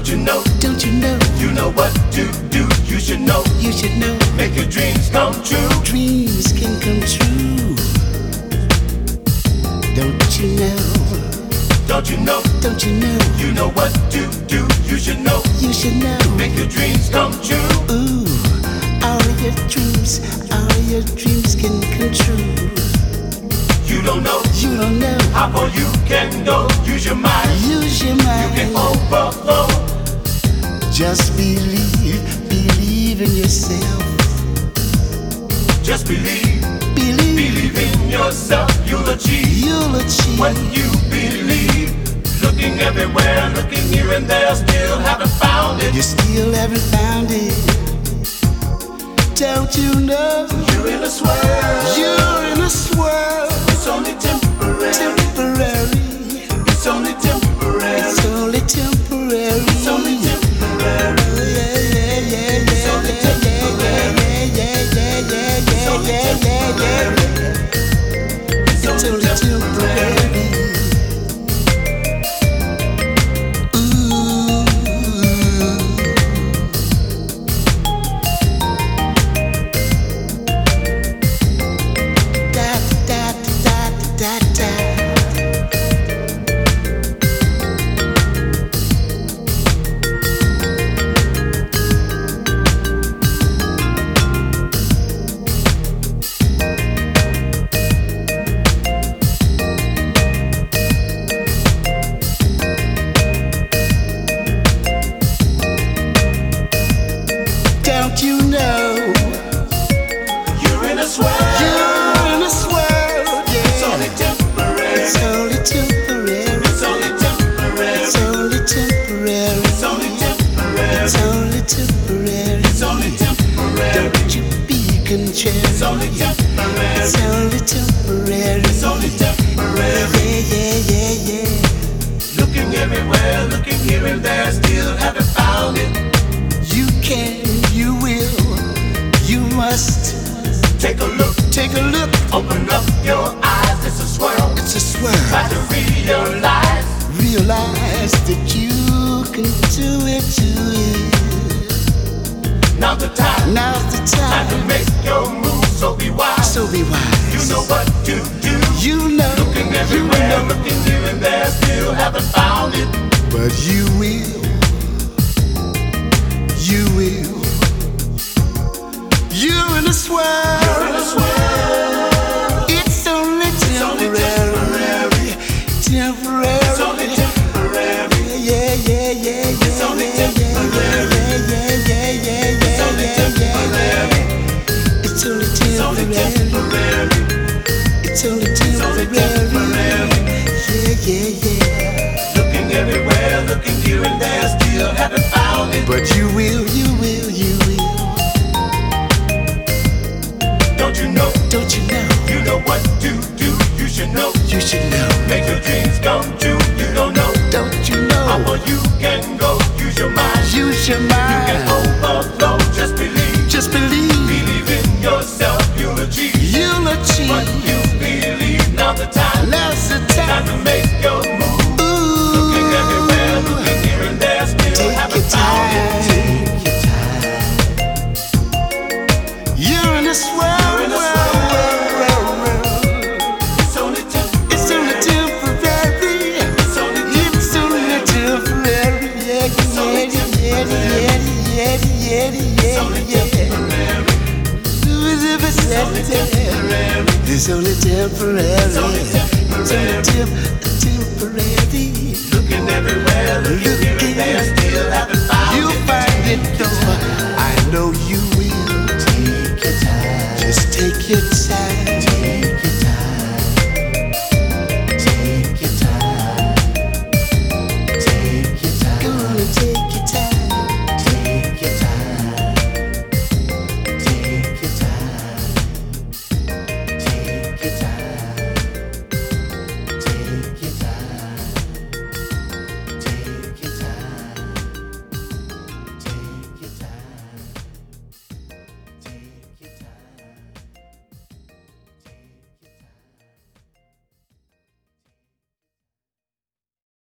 you know? Don't you know? You know what to do. You should know. You should know. Make your dreams come true. Dreams can come true. Don't you know? Don't you know? Don't you know? You know what to do. You should know. You should know. Make your dreams come true. Ooh, all your dreams, all your dreams can come true. You don't know You don't know. how far you can go. Use your mind. Use your mind. You Can overflow. Just believe, believe in yourself. Just believe. Believe, Believe in yourself. You'll achieve you'll achieve. what you believe. Looking everywhere, looking here and there, still haven't found it. You still haven't found it. Don't you know? You're in a swirl. You're in a swirl. It's only temporary. Temporary. Yeah, yeah, yeah, yeah, yeah. temporary. It's be contrary. It's only temporary. It's only temporary. It's only temporary. Yeah, yeah, yeah, yeah. Looking everywhere, looking here and there, still haven't found it. You can, you will, you must Take a look, take a look. open up Now's the time to make your move. So be wise. So be wise. You know what to do. You know. Looking You everywhere, know. looking here and there, still haven't found it. But you will. Yeah, yeah. Looking everywhere, looking here and there, still haven't found it. But you will, you will, you will. Don't you know? Don't you know? You know what to do. You should know. You should know. Make your dreams come true. You don't know Don't you know? how far you can go. Use your mind. Use your You can It's only temporary. It's only temporary. It's side.